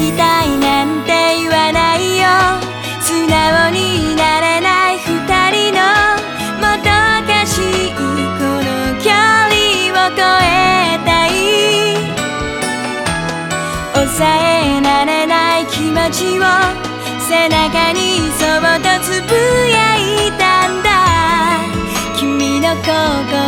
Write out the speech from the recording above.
きたいなんて言わないよ。素直になれない二人のもどかしいこの距離を越えたい。抑えられない気持ちを背中にそっとつぶやいたんだ。君の心